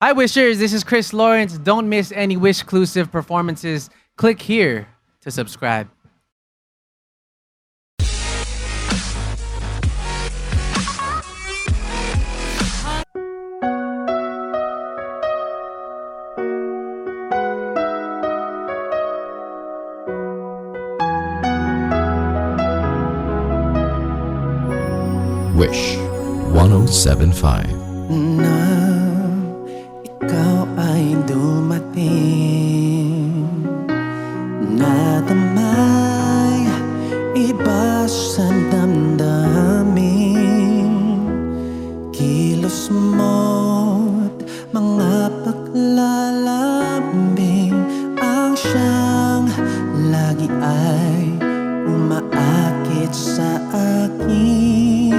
Hi, Wishers. This is Chris Lawrence. Don't miss any Wishclusive performances. Click here to subscribe. Wish 1075. No. dumating Nadamay iba sa damdamin. Kilos mo't mga paglalambing Ang siyang lagi ay umaakit sa akin.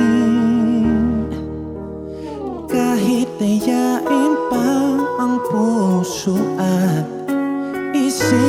Kahit ayaw puso at isip.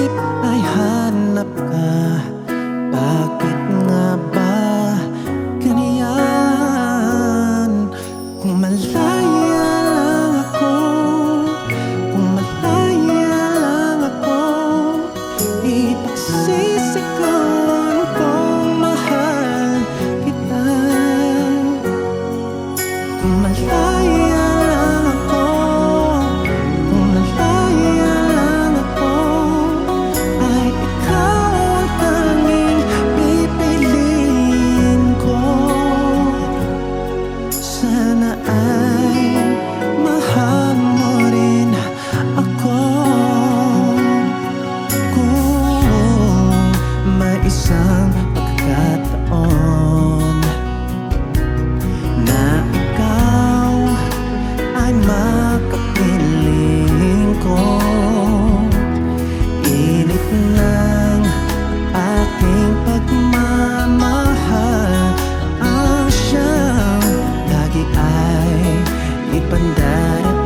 ipandara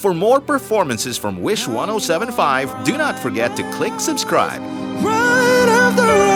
For more performances from Wish 1075, do not forget to click subscribe. Right